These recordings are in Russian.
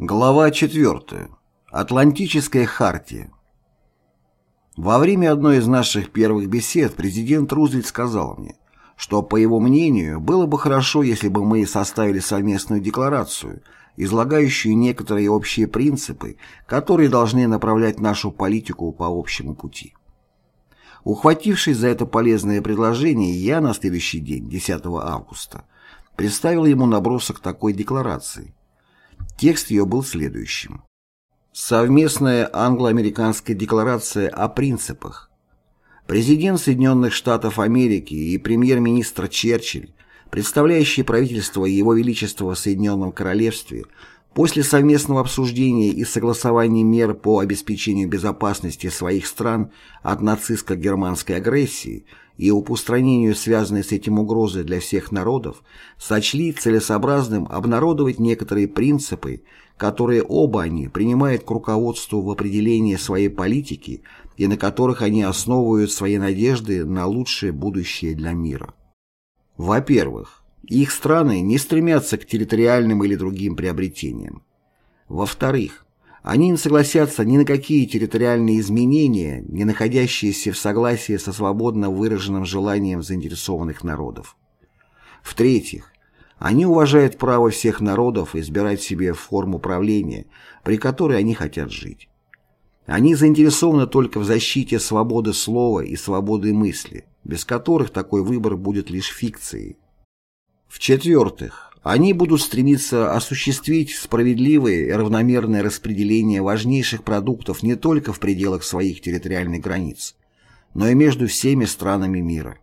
Глава 4. Атлантическая хартия. Во время одной из наших первых бесед президент Рузвельт сказал мне, что, по его мнению, было бы хорошо, если бы мы составили совместную декларацию, излагающую некоторые общие принципы, которые должны направлять нашу политику по общему пути. Ухватившись за это полезное предложение, я на следующий день, 10 августа, представил ему набросок такой декларации – Текст ее был следующим. Совместная англо-американская декларация о принципах. Президент Соединенных Штатов Америки и премьер-министр Черчилль, представляющие правительство Его Величества в Соединенном Королевстве, после совместного обсуждения и согласования мер по обеспечению безопасности своих стран от нацистско-германской агрессии – и устранению связанной с этим угрозы для всех народов, сочли целесообразным обнародовать некоторые принципы, которые оба они принимают к руководству в определении своей политики и на которых они основывают свои надежды на лучшее будущее для мира. Во-первых, их страны не стремятся к территориальным или другим приобретениям. Во-вторых, они не согласятся ни на какие территориальные изменения, не находящиеся в согласии со свободно выраженным желанием заинтересованных народов. В-третьих, они уважают право всех народов избирать себе форму правления, при которой они хотят жить. Они заинтересованы только в защите свободы слова и свободы мысли, без которых такой выбор будет лишь фикцией. В-четвертых, они будут стремиться осуществить справедливое и равномерное распределение важнейших продуктов не только в пределах своих территориальных границ, но и между всеми странами мира.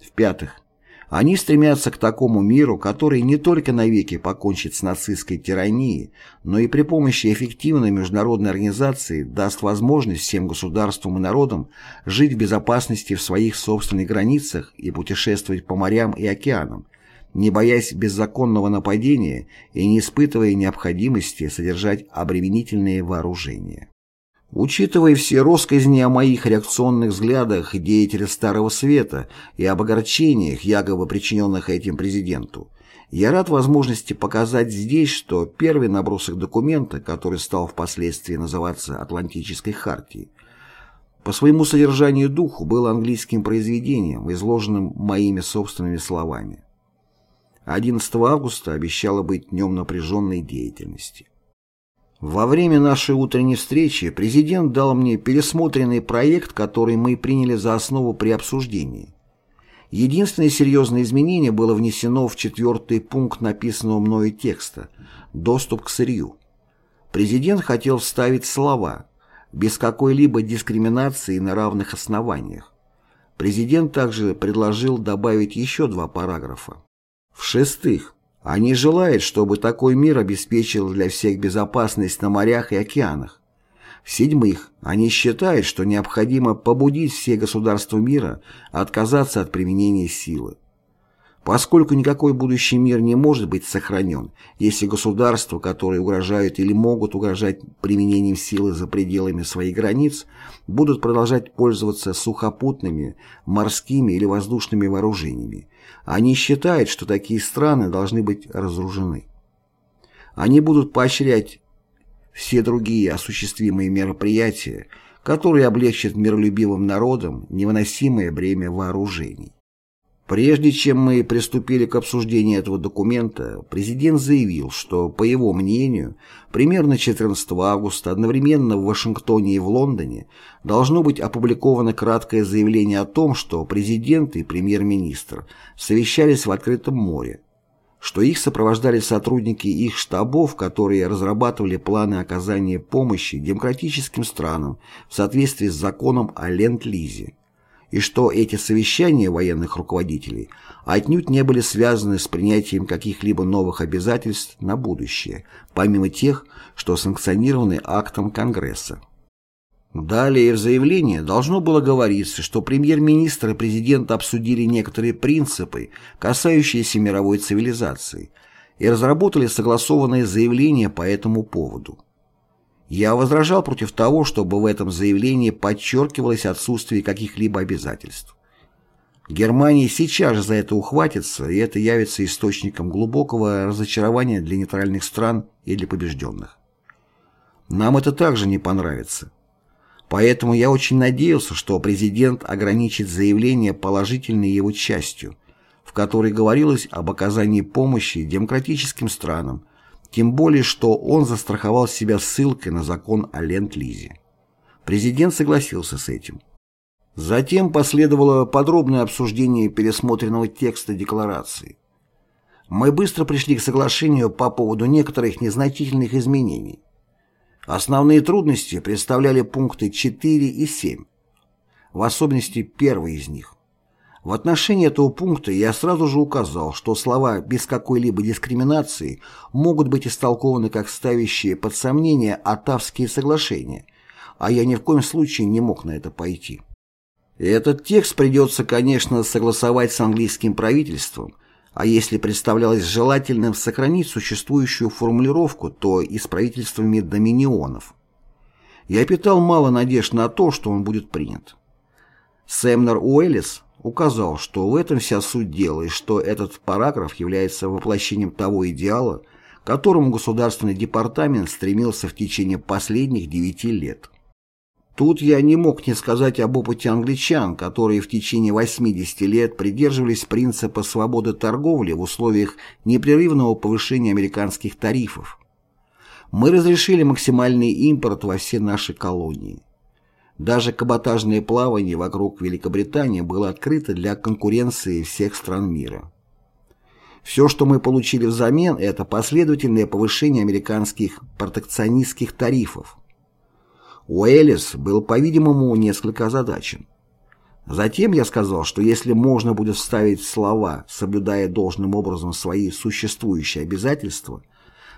В-пятых, они стремятся к такому миру, который не только навеки покончит с нацистской тиранией, но и при помощи эффективной международной организации даст возможность всем государствам и народам жить в безопасности в своих собственных границах и путешествовать по морям и океанам, не боясь беззаконного нападения и не испытывая необходимости содержать обременительные вооружения. Учитывая все россказни о моих реакционных взглядах деятеля Старого Света и об огорчениях, якобы причиненных этим президенту, я рад возможности показать здесь, что первый набросок документа, который стал впоследствии называться Атлантической хартией, по своему содержанию духу был английским произведением, изложенным моими собственными словами. 11 августа обещало быть днем напряженной деятельности. Во время нашей утренней встречи президент дал мне пересмотренный проект, который мы приняли за основу при обсуждении. Единственное серьезное изменение было внесено в четвертый пункт написанного мною текста «Доступ к сырью». Президент хотел вставить слова «без какой-либо дискриминации на равных основаниях». Президент также предложил добавить еще два параграфа. В-шестых, они желают, чтобы такой мир обеспечил для всех безопасность на морях и океанах. В-седьмых, они считают, что необходимо побудить все государства мира отказаться от применения силы. Поскольку никакой будущий мир не может быть сохранен, если государства, которые угрожают или могут угрожать применением силы за пределами своих границ, будут продолжать пользоваться сухопутными, морскими или воздушными вооружениями, они считают, что такие страны должны быть разоружены. Они будут поощрять все другие осуществимые мероприятия, которые облегчат миролюбивым народам невыносимое бремя вооружений. Прежде чем мы приступили к обсуждению этого документа, президент заявил, что, по его мнению, примерно 14 августа одновременно в Вашингтоне и в Лондоне должно быть опубликовано краткое заявление о том, что президент и премьер-министр совещались в открытом море, что их сопровождали сотрудники их штабов, которые разрабатывали планы оказания помощи демократическим странам в соответствии с законом о Ленд-Лизе и что эти совещания военных руководителей отнюдь не были связаны с принятием каких-либо новых обязательств на будущее, помимо тех, что санкционированы актом Конгресса. Далее в заявлении должно было говориться, что премьер-министр и президент обсудили некоторые принципы, касающиеся мировой цивилизации, и разработали согласованные заявления по этому поводу. Я возражал против того, чтобы в этом заявлении подчеркивалось отсутствие каких-либо обязательств. Германия сейчас же за это ухватится, и это явится источником глубокого разочарования для нейтральных стран и для побежденных. Нам это также не понравится. Поэтому я очень надеялся, что президент ограничит заявление положительной его частью, в которой говорилось об оказании помощи демократическим странам, тем более, что он застраховал себя ссылкой на закон о Ленд-Лизе. Президент согласился с этим. Затем последовало подробное обсуждение пересмотренного текста декларации. Мы быстро пришли к соглашению по поводу некоторых незначительных изменений. Основные трудности представляли пункты 4 и 7, в особенности первый из них. В отношении этого пункта я сразу же указал, что слова «без какой-либо дискриминации» могут быть истолкованы как ставящие под сомнение Оттавские соглашения, а я ни в коем случае не мог на это пойти. Этот текст придется, конечно, согласовать с английским правительством – а если представлялось желательным сохранить существующую формулировку, то и с правительствами доминионов. Я питал мало надежд на то, что он будет принят. Сэмнер Уэллис указал, что в этом вся суть дела и что этот параграф является воплощением того идеала, к которому Государственный департамент стремился в течение последних девяти лет. Тут я не мог не сказать об опыте англичан, которые в течение 80 лет придерживались принципа свободы торговли в условиях непрерывного повышения американских тарифов. Мы разрешили максимальный импорт во все наши колонии. Даже каботажное плавание вокруг Великобритании было открыто для конкуренции всех стран мира. Все, что мы получили взамен, это последовательное повышение американских протекционистских тарифов, Уэллис был, по-видимому, несколько озадачен. Затем я сказал, что если можно будет вставить слова, соблюдая должным образом свои существующие обязательства,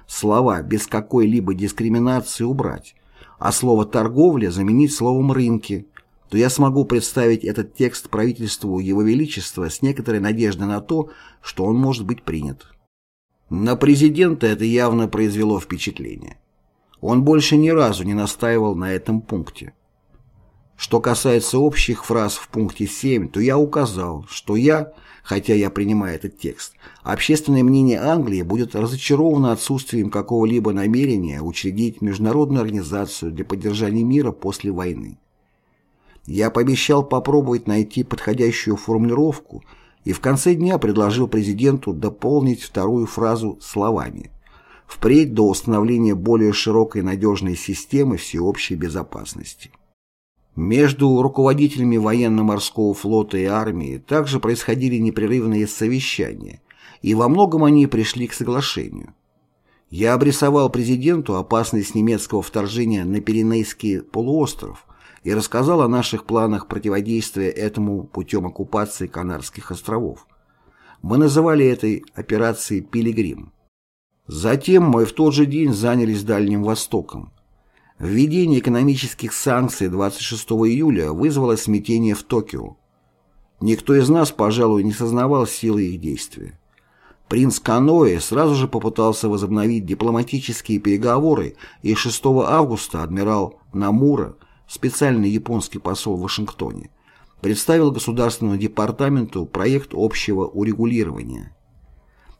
слова без какой-либо дискриминации убрать, а слово «торговля» заменить словом «рынки», то я смогу представить этот текст правительству Его Величества с некоторой надеждой на то, что он может быть принят. На президента это явно произвело впечатление. Он больше ни разу не настаивал на этом пункте. Что касается общих фраз в пункте 7, то я указал, что я, хотя я принимаю этот текст, общественное мнение Англии будет разочаровано отсутствием какого-либо намерения учредить международную организацию для поддержания мира после войны. Я пообещал попробовать найти подходящую формулировку и в конце дня предложил президенту дополнить вторую фразу словами – впредь до установления более широкой надежной системы всеобщей безопасности. Между руководителями военно-морского флота и армии также происходили непрерывные совещания, и во многом они пришли к соглашению. Я обрисовал президенту опасность немецкого вторжения на Пиренейский полуостров и рассказал о наших планах противодействия этому путем оккупации Канарских островов. Мы называли этой операцией «Пилигрим». Затем мы в тот же день занялись Дальним Востоком. Введение экономических санкций 26 июля вызвало смятение в Токио. Никто из нас, пожалуй, не сознавал силы их действия. Принц Каноэ сразу же попытался возобновить дипломатические переговоры, и 6 августа адмирал Намура, специальный японский посол в Вашингтоне, представил Государственному департаменту проект общего урегулирования.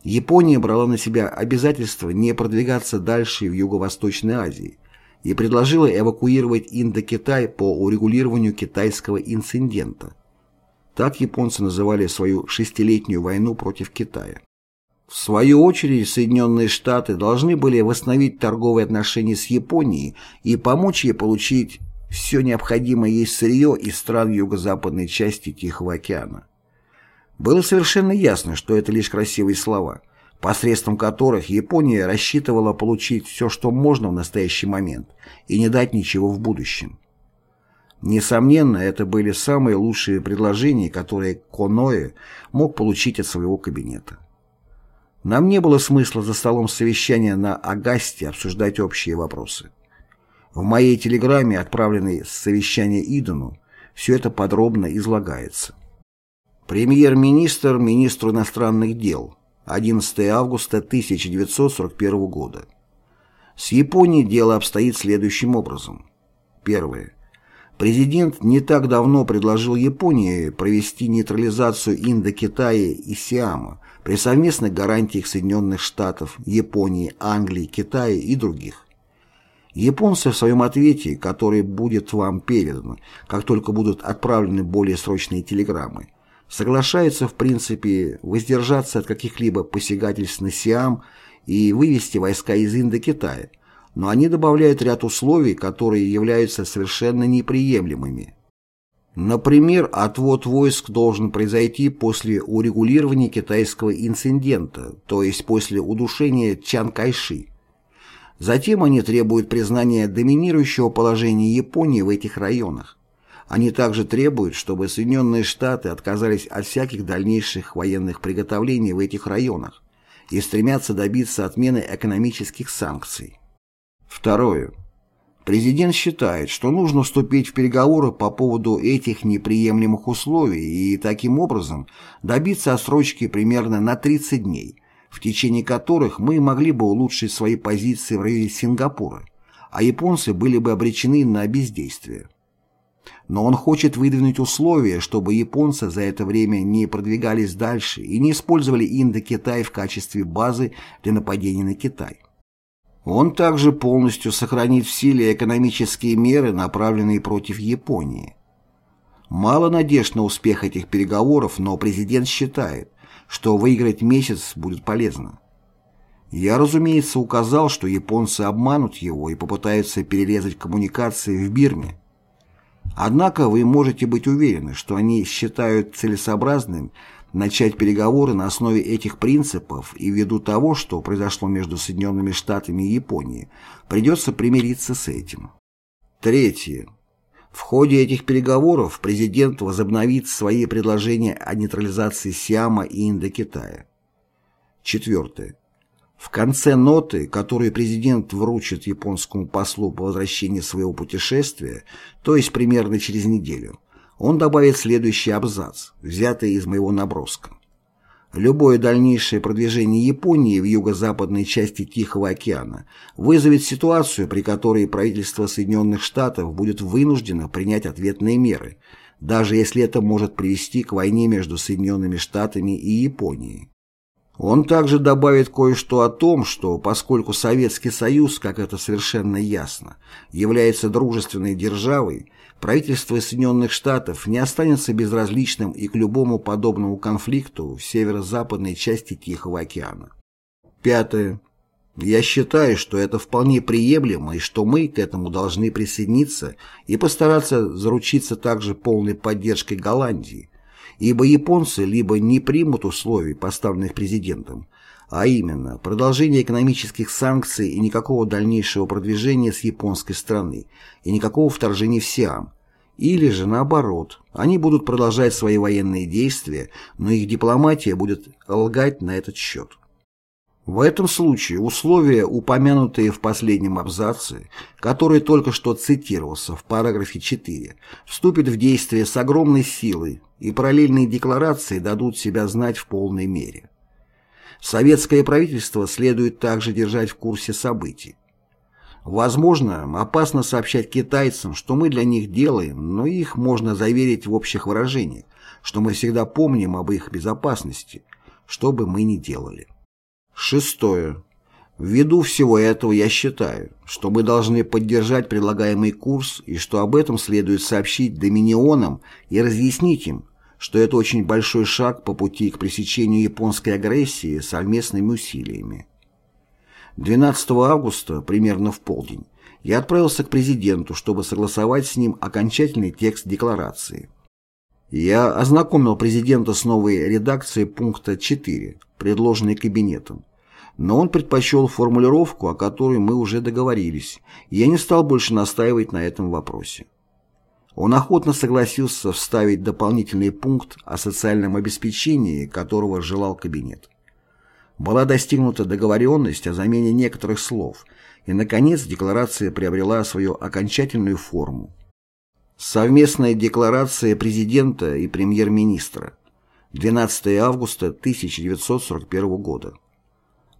Япония брала на себя обязательство не продвигаться дальше в Юго-Восточной Азии и предложила эвакуировать Индокитай по урегулированию китайского инцидента. Так японцы называли свою шестилетнюю войну против Китая. В свою очередь Соединенные Штаты должны были восстановить торговые отношения с Японией и помочь ей получить все необходимое ей сырье из стран юго-западной части Тихого океана. Было совершенно ясно, что это лишь красивые слова, посредством которых Япония рассчитывала получить все, что можно в настоящий момент, и не дать ничего в будущем. Несомненно, это были самые лучшие предложения, которые Коноэ мог получить от своего кабинета. Нам не было смысла за столом совещания на Агасте обсуждать общие вопросы. В моей телеграмме, отправленной с совещания Идену, все это подробно излагается. Премьер-министр министру иностранных дел. 11 августа 1941 года. С Японией дело обстоит следующим образом. Первое. Президент не так давно предложил Японии провести нейтрализацию Индокитая и Сиама при совместных гарантиях Соединенных Штатов, Японии, Англии, Китая и других. Японцы в своем ответе, который будет вам передан, как только будут отправлены более срочные телеграммы, соглашаются в принципе воздержаться от каких-либо посягательств на Сиам и вывести войска из Индокитая, но они добавляют ряд условий, которые являются совершенно неприемлемыми. Например, отвод войск должен произойти после урегулирования китайского инцидента, то есть после удушения Чан Кайши. Затем они требуют признания доминирующего положения Японии в этих районах. Они также требуют, чтобы Соединенные Штаты отказались от всяких дальнейших военных приготовлений в этих районах и стремятся добиться отмены экономических санкций. Второе. Президент считает, что нужно вступить в переговоры по поводу этих неприемлемых условий и таким образом добиться отсрочки примерно на 30 дней, в течение которых мы могли бы улучшить свои позиции в районе Сингапура, а японцы были бы обречены на бездействие. Но он хочет выдвинуть условия, чтобы японцы за это время не продвигались дальше и не использовали Индокитай в качестве базы для нападения на Китай. Он также полностью сохранит в силе экономические меры, направленные против Японии. Мало надежд на успех этих переговоров, но президент считает, что выиграть месяц будет полезно. Я, разумеется, указал, что японцы обманут его и попытаются перерезать коммуникации в Бирме. Однако вы можете быть уверены, что они считают целесообразным начать переговоры на основе этих принципов и ввиду того, что произошло между Соединенными Штатами и Японией, придется примириться с этим. Третье. В ходе этих переговоров президент возобновит свои предложения о нейтрализации Сиама и Индокитая. Четвертое. В конце ноты, которую президент вручит японскому послу по возвращении своего путешествия, то есть примерно через неделю, он добавит следующий абзац, взятый из моего наброска. Любое дальнейшее продвижение Японии в юго-западной части Тихого океана вызовет ситуацию, при которой правительство Соединенных Штатов будет вынуждено принять ответные меры, даже если это может привести к войне между Соединенными Штатами и Японией. Он также добавит кое-что о том, что поскольку Советский Союз, как это совершенно ясно, является дружественной державой, правительство Соединенных Штатов не останется безразличным и к любому подобному конфликту в северо-западной части Тихого океана. Пятое. Я считаю, что это вполне приемлемо и что мы к этому должны присоединиться и постараться заручиться также полной поддержкой Голландии, ибо японцы либо не примут условий, поставленных президентом, а именно продолжение экономических санкций и никакого дальнейшего продвижения с японской стороны и никакого вторжения в Сиам, или же наоборот, они будут продолжать свои военные действия, но их дипломатия будет лгать на этот счет. В этом случае условия, упомянутые в последнем абзаце, который только что цитировался в параграфе 4, вступят в действие с огромной силой, и параллельные декларации дадут себя знать в полной мере. Советское правительство следует также держать в курсе событий. Возможно, опасно сообщать китайцам, что мы для них делаем, но их можно заверить в общих выражениях, что мы всегда помним об их безопасности, что бы мы ни делали. Шестое. Ввиду всего этого я считаю, что мы должны поддержать предлагаемый курс и что об этом следует сообщить доминионам и разъяснить им, что это очень большой шаг по пути к пресечению японской агрессии совместными усилиями. 12 августа, примерно в полдень, я отправился к президенту, чтобы согласовать с ним окончательный текст декларации. Я ознакомил президента с новой редакцией пункта 4, предложенной кабинетом, но он предпочел формулировку, о которой мы уже договорились, и я не стал больше настаивать на этом вопросе. Он охотно согласился вставить дополнительный пункт о социальном обеспечении, которого желал кабинет. Была достигнута договоренность о замене некоторых слов, и, наконец, декларация приобрела свою окончательную форму. Совместная декларация президента и премьер-министра. 12 августа 1941 года.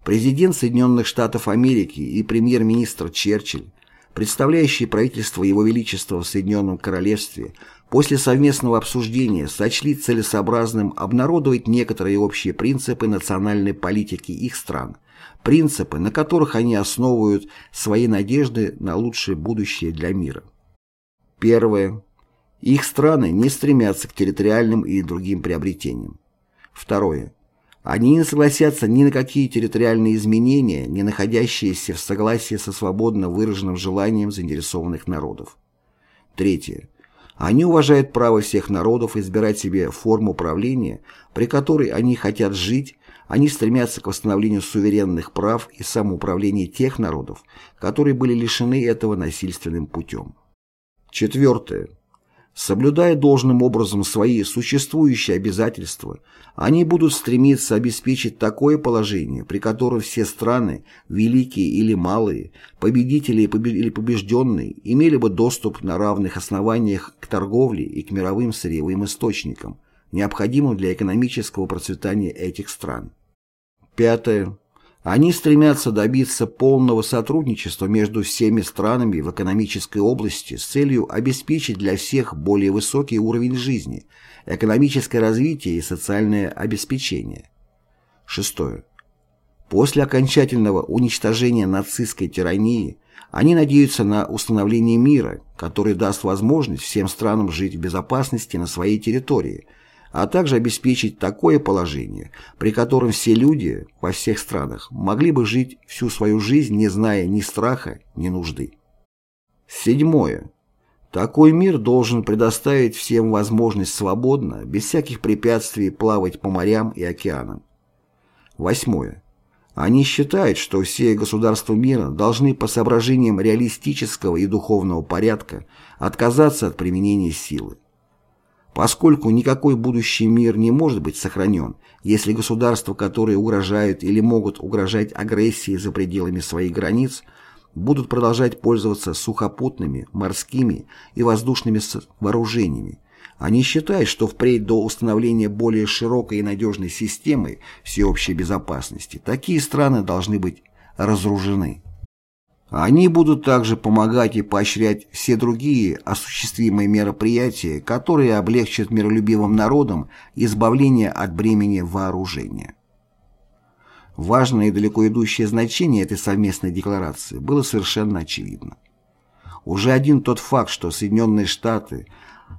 Президент Соединенных Штатов Америки и премьер-министр Черчилль представляющие правительство Его Величества в Соединенном Королевстве, после совместного обсуждения сочли целесообразным обнародовать некоторые общие принципы национальной политики их стран, принципы, на которых они основывают свои надежды на лучшее будущее для мира. Первое. Их страны не стремятся к территориальным и другим приобретениям. Второе. Они не согласятся ни на какие территориальные изменения, не находящиеся в согласии со свободно выраженным желанием заинтересованных народов. Третье. Они уважают право всех народов избирать себе форму правления, при которой они хотят жить, они стремятся к восстановлению суверенных прав и самоуправления тех народов, которые были лишены этого насильственным путем. Четвертое. Соблюдая должным образом свои существующие обязательства, они будут стремиться обеспечить такое положение, при котором все страны, великие или малые, победители или побежденные, имели бы доступ на равных основаниях к торговле и к мировым сырьевым источникам, необходимым для экономического процветания этих стран. Пятое. Они стремятся добиться полного сотрудничества между всеми странами в экономической области с целью обеспечить для всех более высокий уровень жизни, экономическое развитие и социальное обеспечение. Шестое. После окончательного уничтожения нацистской тирании они надеются на установление мира, который даст возможность всем странам жить в безопасности на своей территории – а также обеспечить такое положение, при котором все люди во всех странах могли бы жить всю свою жизнь, не зная ни страха, ни нужды. Седьмое. Такой мир должен предоставить всем возможность свободно, без всяких препятствий плавать по морям и океанам. Восьмое. Они считают, что все государства мира должны по соображениям реалистического и духовного порядка отказаться от применения силы. Поскольку никакой будущий мир не может быть сохранен, если государства, которые угрожают или могут угрожать агрессией за пределами своих границ, будут продолжать пользоваться сухопутными, морскими и воздушными вооружениями, они считают, что впредь до установления более широкой и надежной системы всеобщей безопасности такие страны должны быть разоружены. Они будут также помогать и поощрять все другие осуществимые мероприятия, которые облегчат миролюбивым народам избавление от бремени вооружения. Важное и далеко идущее значение этой совместной декларации было совершенно очевидно. Уже один тот факт, что Соединенные Штаты,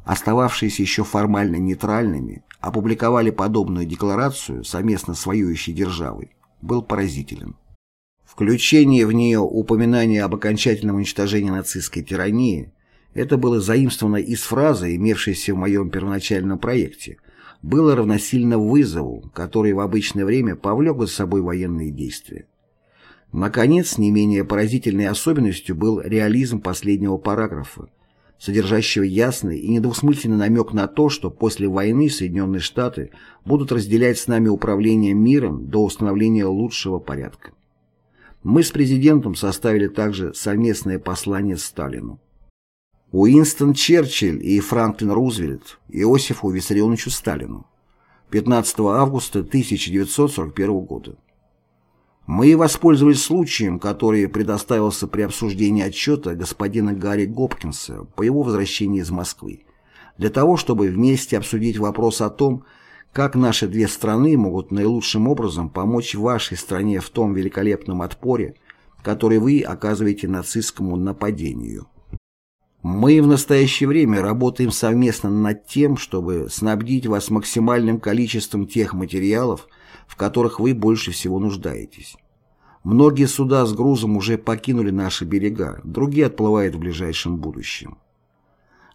остававшиеся еще формально нейтральными, опубликовали подобную декларацию совместно с воюющей державой, был поразителен. Включение в нее упоминания об окончательном уничтожении нацистской тирании это было заимствовано из фразы, имевшейся в моем первоначальном проекте, было равносильно вызову, который в обычное время повлек за собой военные действия. Наконец, не менее поразительной особенностью был реализм последнего параграфа, содержащего ясный и недвусмысленный намек на то, что после войны Соединенные Штаты будут разделять с нами управление миром до установления лучшего порядка. Мы с президентом составили также совместное послание Сталину. Уинстон Черчилль и Франклин Рузвельт Иосифу Виссарионовичу Сталину 15 августа 1941 года. Мы воспользовались случаем, который предоставился при обсуждении отчета господина Гарри Гопкинса по его возвращении из Москвы, для того, чтобы вместе обсудить вопрос о том, как наши две страны могут наилучшим образом помочь вашей стране в том великолепном отпоре, который вы оказываете нацистскому нападению? Мы в настоящее время работаем совместно над тем, чтобы снабдить вас максимальным количеством тех материалов, в которых вы больше всего нуждаетесь. Многие суда с грузом уже покинули наши берега, другие отплывают в ближайшем будущем.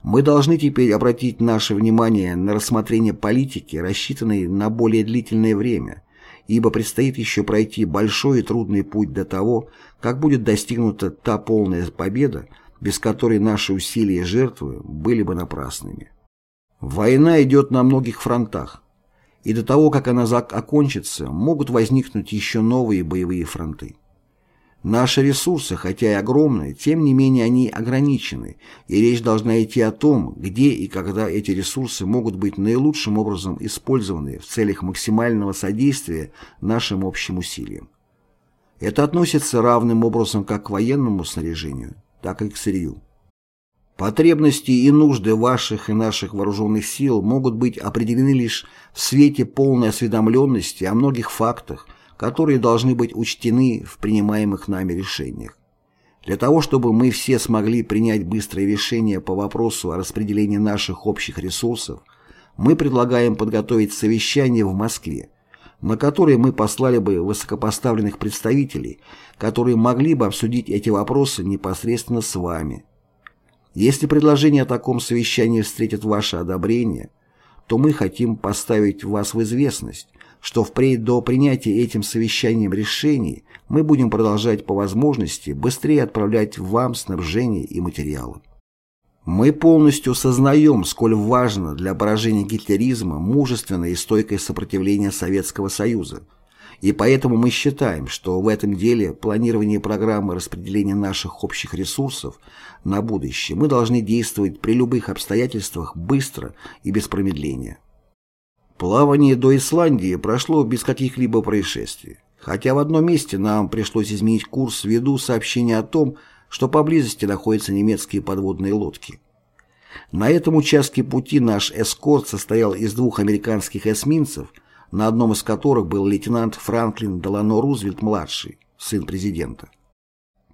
Мы должны теперь обратить наше внимание на рассмотрение политики, рассчитанной на более длительное время, ибо предстоит еще пройти большой и трудный путь до того, как будет достигнута та полная победа, без которой наши усилия и жертвы были бы напрасными. Война идет на многих фронтах, и до того, как она окончится, могут возникнуть еще новые боевые фронты. Наши ресурсы, хотя и огромные, тем не менее они ограничены, и речь должна идти о том, где и когда эти ресурсы могут быть наилучшим образом использованы в целях максимального содействия нашим общим усилиям. Это относится равным образом как к военному снаряжению, так и к сырью. Потребности и нужды ваших и наших вооруженных сил могут быть определены лишь в свете полной осведомленности о многих фактах, которые должны быть учтены в принимаемых нами решениях. Для того, чтобы мы все смогли принять быстрое решение по вопросу о распределении наших общих ресурсов, мы предлагаем подготовить совещание в Москве, на которое мы послали бы высокопоставленных представителей, которые могли бы обсудить эти вопросы непосредственно с вами – если предложение о таком совещании встретит ваше одобрение, то мы хотим поставить вас в известность, что впредь до принятия этим совещанием решений мы будем продолжать по возможности быстрее отправлять вам снабжение и материалы. Мы полностью сознаем, сколь важно для поражения гитлеризма мужественное и стойкое сопротивление Советского Союза – и поэтому мы считаем, что в этом деле планирование программы распределения наших общих ресурсов на будущее мы должны действовать при любых обстоятельствах быстро и без промедления. Плавание до Исландии прошло без каких-либо происшествий, хотя в одном месте нам пришлось изменить курс ввиду сообщения о том, что поблизости находятся немецкие подводные лодки. На этом участке пути наш эскорт состоял из двух американских эсминцев – на одном из которых был лейтенант Франклин Делано Рузвельт-младший, сын президента.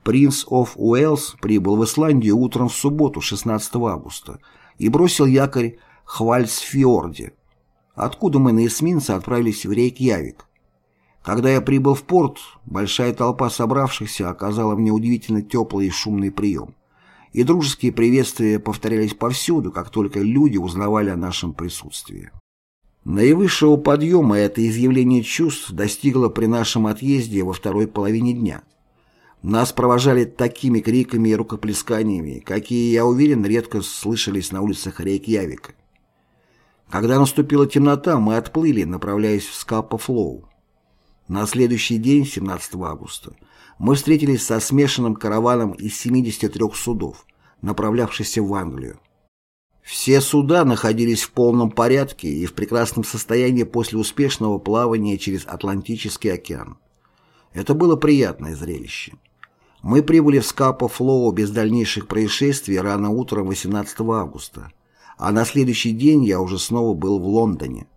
Принц оф Уэльс прибыл в Исландию утром в субботу, 16 августа, и бросил якорь Хвальсфьорде, откуда мы на эсминце отправились в Рейкьявик. Когда я прибыл в порт, большая толпа собравшихся оказала мне удивительно теплый и шумный прием, и дружеские приветствия повторялись повсюду, как только люди узнавали о нашем присутствии. Наивысшего подъема это изъявление чувств достигло при нашем отъезде во второй половине дня. Нас провожали такими криками и рукоплесканиями, какие, я уверен, редко слышались на улицах Рейкьявика. Когда наступила темнота, мы отплыли, направляясь в Скапа-Флоу. На следующий день, 17 августа, мы встретились со смешанным караваном из 73 судов, направлявшихся в Англию. Все суда находились в полном порядке и в прекрасном состоянии после успешного плавания через Атлантический океан. Это было приятное зрелище. Мы прибыли в Скапа-Флоу без дальнейших происшествий рано утром 18 августа, а на следующий день я уже снова был в Лондоне.